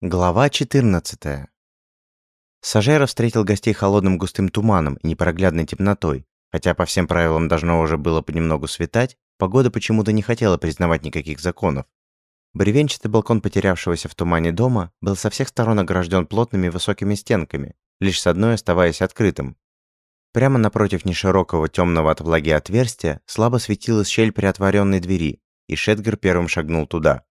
Глава 14. Сажера встретил гостей холодным густым туманом и непроглядной темнотой. Хотя по всем правилам должно уже было понемногу светать, погода почему-то не хотела признавать никаких законов. Бревенчатый балкон потерявшегося в тумане дома был со всех сторон огражден плотными высокими стенками, лишь с одной оставаясь открытым. Прямо напротив неширокого темного от влаги отверстия слабо светилась щель приотворенной двери, и Шетгер первым шагнул туда.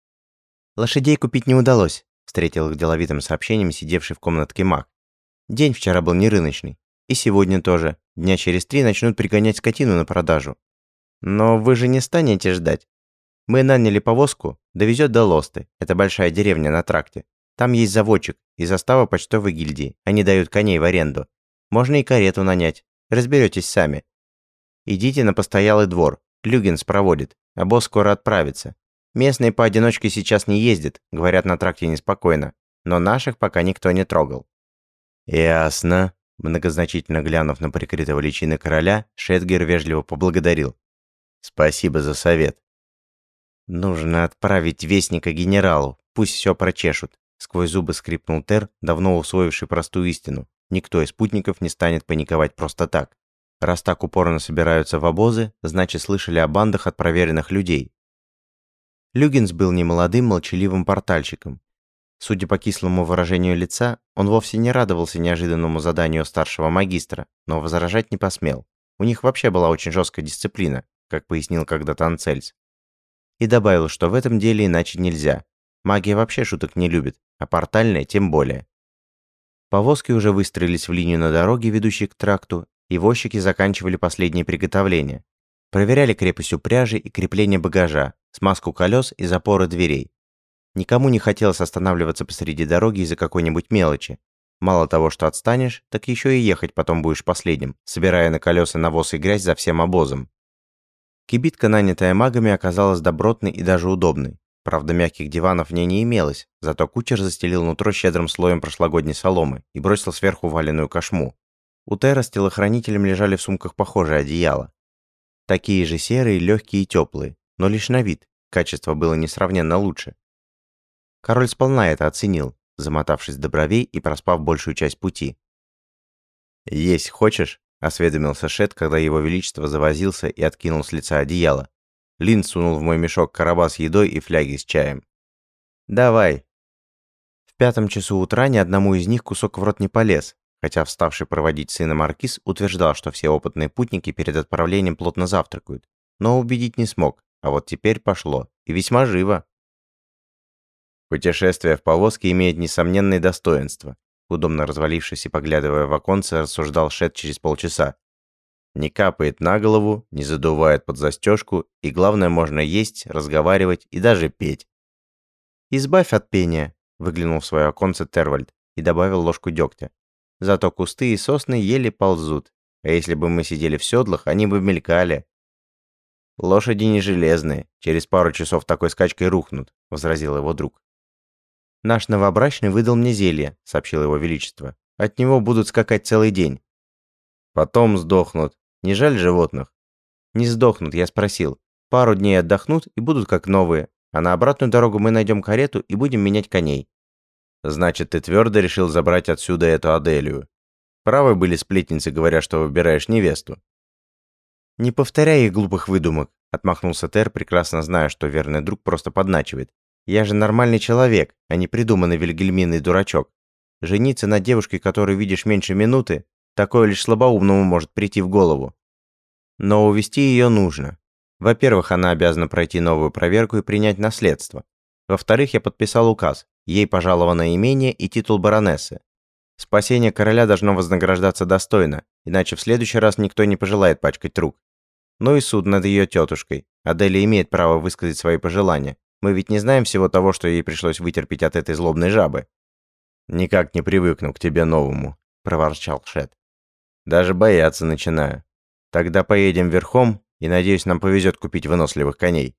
«Лошадей купить не удалось», Встретил их деловитым сообщением сидевший в комнатке маг. День вчера был не рыночный. И сегодня тоже. Дня через три начнут пригонять скотину на продажу. Но вы же не станете ждать. Мы наняли повозку, довезет до Лосты. Это большая деревня на тракте. Там есть заводчик и застава почтовой гильдии. Они дают коней в аренду. Можно и карету нанять. Разберетесь сами. Идите на постоялый двор. Люгинс проводит, а босс скоро отправится. Местные поодиночке сейчас не ездят, говорят, на тракте неспокойно, но наших пока никто не трогал. Ясно. Многозначительно глянув на прикрытого личины короля, Шетгер вежливо поблагодарил. Спасибо за совет. Нужно отправить вестника генералу, пусть все прочешут. Сквозь зубы скрипнул Тер, давно усвоивший простую истину. Никто из спутников не станет паниковать просто так. Раз так упорно собираются в обозы, значит слышали о бандах от проверенных людей, Люгинс был немолодым, молчаливым портальщиком. Судя по кислому выражению лица, он вовсе не радовался неожиданному заданию старшего магистра, но возражать не посмел. У них вообще была очень жесткая дисциплина, как пояснил когда-то Анцельс. И добавил, что в этом деле иначе нельзя. Магия вообще шуток не любит, а портальная тем более. Повозки уже выстроились в линию на дороге, ведущей к тракту, и возчики заканчивали последние приготовления. Проверяли крепость упряжи и крепление багажа, смазку колес и запоры дверей. Никому не хотелось останавливаться посреди дороги из-за какой-нибудь мелочи. Мало того, что отстанешь, так еще и ехать потом будешь последним, собирая на колеса навоз и грязь за всем обозом. Кибитка, нанятая магами, оказалась добротной и даже удобной. Правда, мягких диванов в ней не имелось, зато кучер застелил нутро щедрым слоем прошлогодней соломы и бросил сверху валенную кошму. У Тера с телохранителем лежали в сумках похожие одеяла. Такие же серые, легкие и теплые, но лишь на вид, качество было несравненно лучше. Король сполна это оценил, замотавшись до бровей и проспав большую часть пути. «Есть хочешь?» – осведомился Шет, когда его величество завозился и откинул с лица одеяло. Лин сунул в мой мешок короба с едой и фляги с чаем. «Давай». В пятом часу утра ни одному из них кусок в рот не полез, хотя вставший проводить сына Маркиз утверждал, что все опытные путники перед отправлением плотно завтракают, но убедить не смог, а вот теперь пошло, и весьма живо. Путешествие в повозке имеет несомненные достоинства, удобно развалившись и поглядывая в оконце, рассуждал Шет через полчаса. Не капает на голову, не задувает под застежку, и главное, можно есть, разговаривать и даже петь. «Избавь от пения», — выглянул в свое оконце Тервальд и добавил ложку дегтя. Зато кусты и сосны еле ползут. А если бы мы сидели в седлах, они бы мелькали. Лошади не железные, через пару часов такой скачкой рухнут, возразил его друг. Наш новобрачный выдал мне зелье, сообщил его величество. От него будут скакать целый день. Потом сдохнут. Не жаль животных? Не сдохнут, я спросил. Пару дней отдохнут и будут как новые, а на обратную дорогу мы найдем карету и будем менять коней. Значит, ты твердо решил забрать отсюда эту Аделию. Правы были сплетницы, говоря, что выбираешь невесту. Не повторяй их глупых выдумок, отмахнулся Тер, прекрасно зная, что верный друг просто подначивает. Я же нормальный человек, а не придуманный вильгельминный дурачок. Жениться на девушке, которую видишь меньше минуты, такое лишь слабоумному может прийти в голову. Но увести ее нужно. Во-первых, она обязана пройти новую проверку и принять наследство. Во-вторых, я подписал указ, ей пожаловано имение и титул баронессы. Спасение короля должно вознаграждаться достойно, иначе в следующий раз никто не пожелает пачкать рук. Ну и суд над ее тетушкой. Аделия имеет право высказать свои пожелания. Мы ведь не знаем всего того, что ей пришлось вытерпеть от этой злобной жабы. «Никак не привыкну к тебе новому», – проворчал Шет. «Даже бояться начинаю. Тогда поедем верхом, и, надеюсь, нам повезет купить выносливых коней».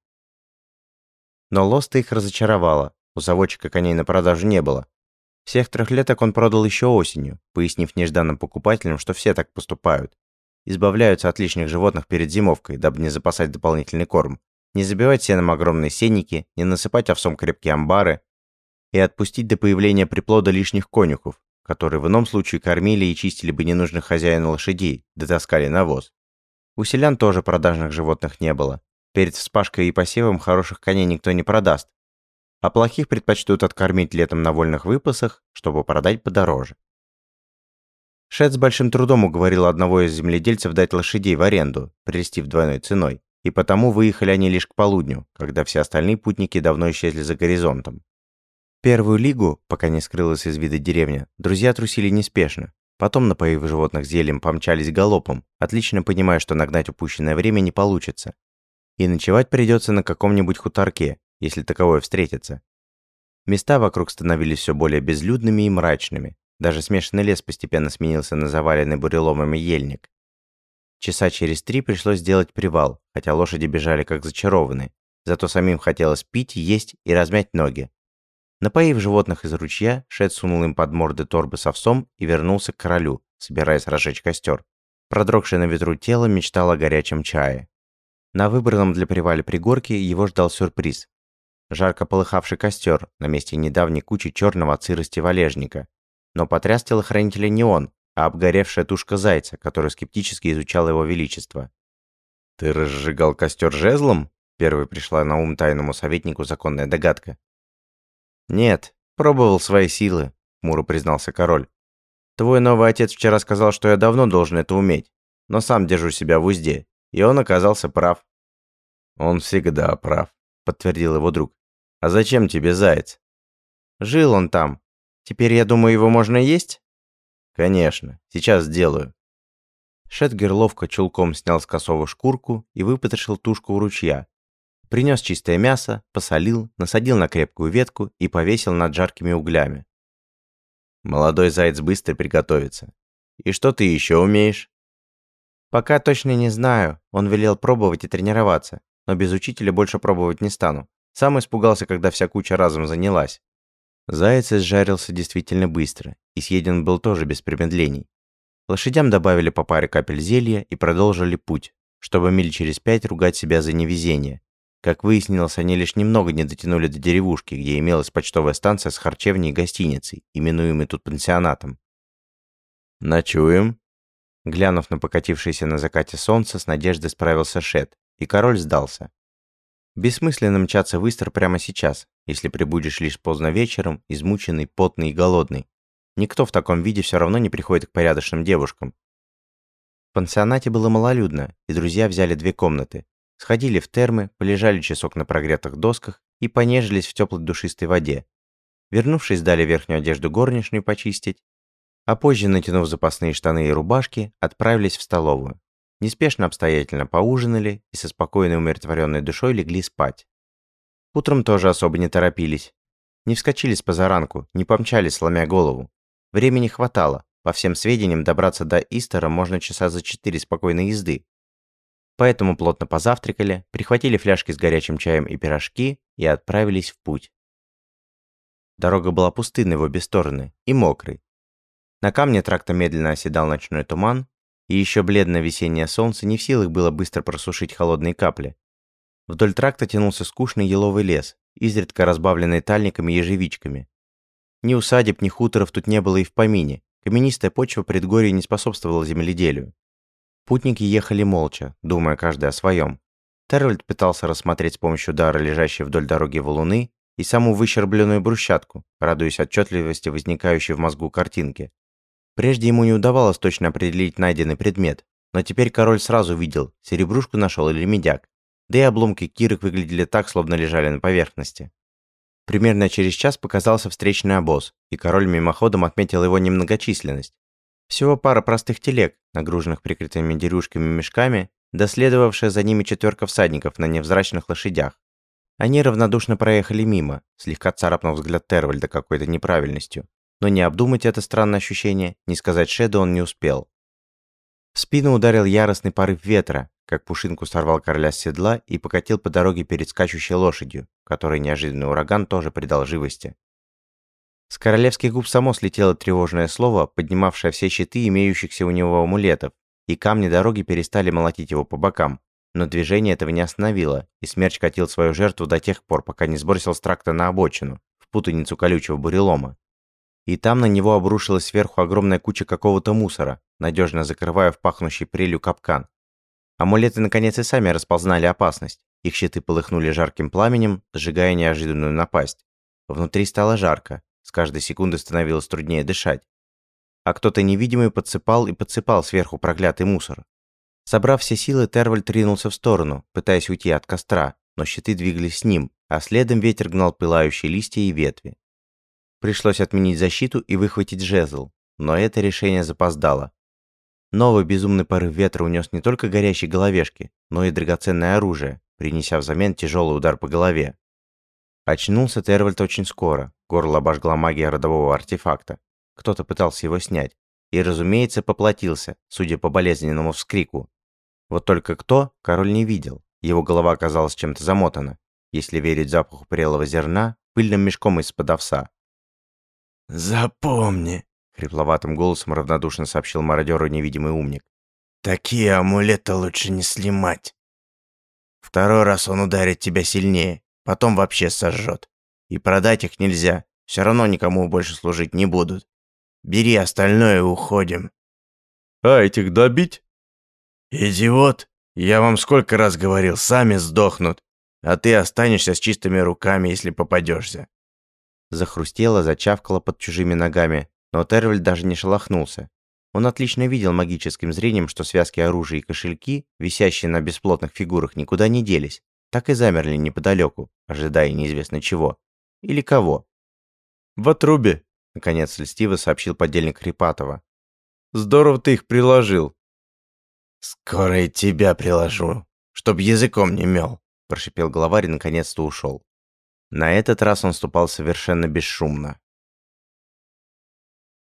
Но Лоста их разочаровала. У заводчика коней на продажу не было. Всех трехлеток он продал еще осенью, пояснив нежданным покупателям, что все так поступают. Избавляются от лишних животных перед зимовкой, дабы не запасать дополнительный корм. Не забивать сеном огромные сенники, не насыпать овсом крепкие амбары. и отпустить до появления приплода лишних конюхов, которые в ином случае кормили и чистили бы ненужных хозяину лошадей, дотаскали навоз. У селян тоже продажных животных не было. Перед вспашкой и посевом хороших коней никто не продаст, а плохих предпочтут откормить летом на вольных выпасах, чтобы продать подороже. Шет с большим трудом уговорил одного из земледельцев дать лошадей в аренду, прелестив двойной ценой, и потому выехали они лишь к полудню, когда все остальные путники давно исчезли за горизонтом. Первую лигу, пока не скрылась из вида деревня, друзья трусили неспешно. Потом, напоив животных зельем, помчались галопом, отлично понимая, что нагнать упущенное время не получится. И ночевать придется на каком-нибудь хуторке, если таковое встретится. Места вокруг становились все более безлюдными и мрачными. Даже смешанный лес постепенно сменился на заваленный буреломами ельник. Часа через три пришлось сделать привал, хотя лошади бежали как зачарованные. Зато самим хотелось пить, есть и размять ноги. Напоив животных из ручья, Шет сунул им под морды торбы с овсом и вернулся к королю, собираясь разжечь костер. Продрогшее на ветру тело мечтало о горячем чае. На выбранном для приваля пригорке его ждал сюрприз. Жарко полыхавший костер на месте недавней кучи черного от сырости валежника. Но потряс телохранителя не он, а обгоревшая тушка зайца, который скептически изучал его величество. «Ты разжигал костер жезлом?» Первой пришла на ум тайному советнику законная догадка. «Нет, пробовал свои силы», — хмуро признался король. «Твой новый отец вчера сказал, что я давно должен это уметь, но сам держу себя в узде, и он оказался прав». «Он всегда прав», — подтвердил его друг. «А зачем тебе заяц?» «Жил он там. Теперь, я думаю, его можно есть?» «Конечно. Сейчас сделаю». Шетгер ловко чулком снял с косову шкурку и выпотрошил тушку у ручья, Принес чистое мясо, посолил, насадил на крепкую ветку и повесил над жаркими углями. Молодой заяц быстро приготовится. И что ты еще умеешь? Пока точно не знаю. Он велел пробовать и тренироваться, но без учителя больше пробовать не стану. Сам испугался, когда вся куча разом занялась. Заяц изжарился действительно быстро, и съеден был тоже без промедлений. Лошадям добавили по паре капель зелья и продолжили путь, чтобы миль через пять ругать себя за невезение, как выяснилось, они лишь немного не дотянули до деревушки, где имелась почтовая станция с харчевней и гостиницей, именуемой тут пансионатом. «Ночуем?» Глянув на покатившееся на закате солнце, с надеждой справился Шет, и король сдался. Бессмысленно мчаться в прямо сейчас, если прибудешь лишь поздно вечером, измученный, потный и голодный. Никто в таком виде все равно не приходит к порядочным девушкам. В пансионате было малолюдно, и друзья взяли две комнаты, Сходили в термы, полежали часок на прогретых досках и понежились в теплой душистой воде. Вернувшись, дали верхнюю одежду горничную почистить, а позже, натянув запасные штаны и рубашки, отправились в столовую. Неспешно обстоятельно поужинали и со спокойной умиротворенной душой легли спать. Утром тоже особо не торопились. Не вскочили с позаранку, не помчались, сломя голову. Времени хватало. По всем сведениям, добраться до Истера можно часа за четыре спокойной езды, Поэтому плотно позавтракали, прихватили фляжки с горячим чаем и пирожки и отправились в путь. Дорога была пустынной в обе стороны и мокрой. На камне тракта медленно оседал ночной туман, и еще бледное весеннее солнце не в силах было быстро просушить холодные капли. Вдоль тракта тянулся скучный еловый лес, изредка разбавленный тальниками и ежевичками. Ни усадеб, ни хуторов тут не было и в помине. Каменистая почва предгорья не способствовала земледелию. Путники ехали молча, думая каждый о своем. Тервальд пытался рассмотреть с помощью дара лежащие вдоль дороги валуны и саму выщербленную брусчатку, радуясь отчетливости возникающей в мозгу картинки. Прежде ему не удавалось точно определить найденный предмет, но теперь король сразу видел, серебрушку нашел или медяк. Да и обломки кирок выглядели так, словно лежали на поверхности. Примерно через час показался встречный обоз, и король мимоходом отметил его немногочисленность. Всего пара простых телег, нагруженных прикрытыми дерюшками мешками, да следовавшая за ними четверка всадников на невзрачных лошадях. Они равнодушно проехали мимо, слегка царапнув взгляд Тервальда какой-то неправильностью. Но не обдумать это странное ощущение, не сказать Шеду он не успел. В спину ударил яростный порыв ветра, как пушинку сорвал короля с седла и покатил по дороге перед скачущей лошадью, которой неожиданный ураган тоже придал живости. С королевских губ само слетело тревожное слово, поднимавшее все щиты имеющихся у него амулетов, и камни дороги перестали молотить его по бокам. Но движение этого не остановило, и смерч катил свою жертву до тех пор, пока не сбросил с тракта на обочину, в путаницу колючего бурелома. И там на него обрушилась сверху огромная куча какого-то мусора, надежно закрывая в пахнущий прелью капкан. Амулеты наконец и сами распознали опасность. Их щиты полыхнули жарким пламенем, сжигая неожиданную напасть. Внутри стало жарко, с каждой секунды становилось труднее дышать. А кто-то невидимый подсыпал и подсыпал сверху проклятый мусор. Собрав все силы, Тервальд ринулся в сторону, пытаясь уйти от костра, но щиты двигались с ним, а следом ветер гнал пылающие листья и ветви. Пришлось отменить защиту и выхватить жезл, но это решение запоздало. Новый безумный порыв ветра унес не только горящие головешки, но и драгоценное оружие, принеся взамен тяжелый удар по голове. Очнулся Тервальд очень скоро, горло обожгла магия родового артефакта. Кто-то пытался его снять. И, разумеется, поплатился, судя по болезненному вскрику. Вот только кто, король не видел. Его голова оказалась чем-то замотана, если верить запаху прелого зерна, пыльным мешком из-под овса. «Запомни», — хрипловатым голосом равнодушно сообщил мародеру невидимый умник. «Такие амулеты лучше не снимать. Второй раз он ударит тебя сильнее, потом вообще сожжет. И продать их нельзя, все равно никому больше служить не будут. Бери остальное и уходим». «А этих добить?» «Идиот! Я вам сколько раз говорил, сами сдохнут, а ты останешься с чистыми руками, если попадешься. Захрустело, зачавкало под чужими ногами, но Тервель даже не шелохнулся. Он отлично видел магическим зрением, что связки оружия и кошельки, висящие на бесплотных фигурах, никуда не делись, так и замерли неподалеку, ожидая неизвестно чего. Или кого. «В отрубе», — наконец льстиво сообщил подельник Хрипатова. «Здорово ты их приложил. «Скоро и тебя приложу, чтоб языком не мел», – прошипел главарь и наконец-то ушел. На этот раз он ступал совершенно бесшумно.